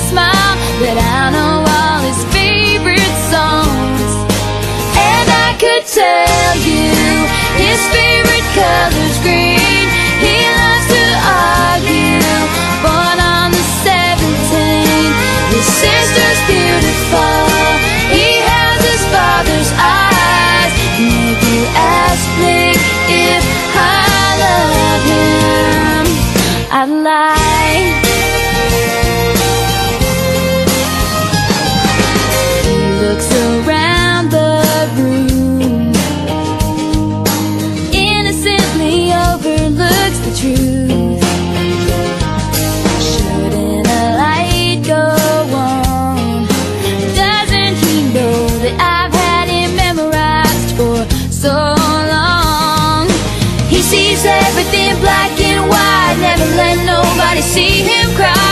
smile I know all his favorite songs. And I could tell you His favorite color's green. He loves to argue Born on the 17th His sister's beautiful. He has his father's eyes. And if you ask me if I love him I'd lie everything black and white. Never let nobody see him cry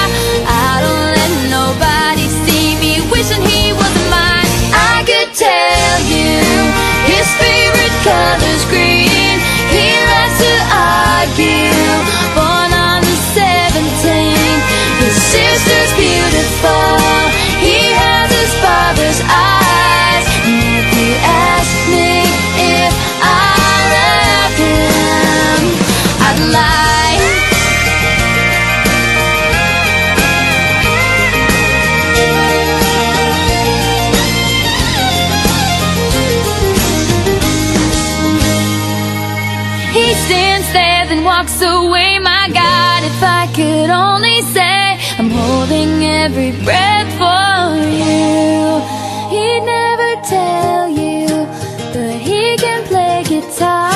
walks away My God, if I could only say I'm holding every breath for you. He'd never tell you But he can play guitar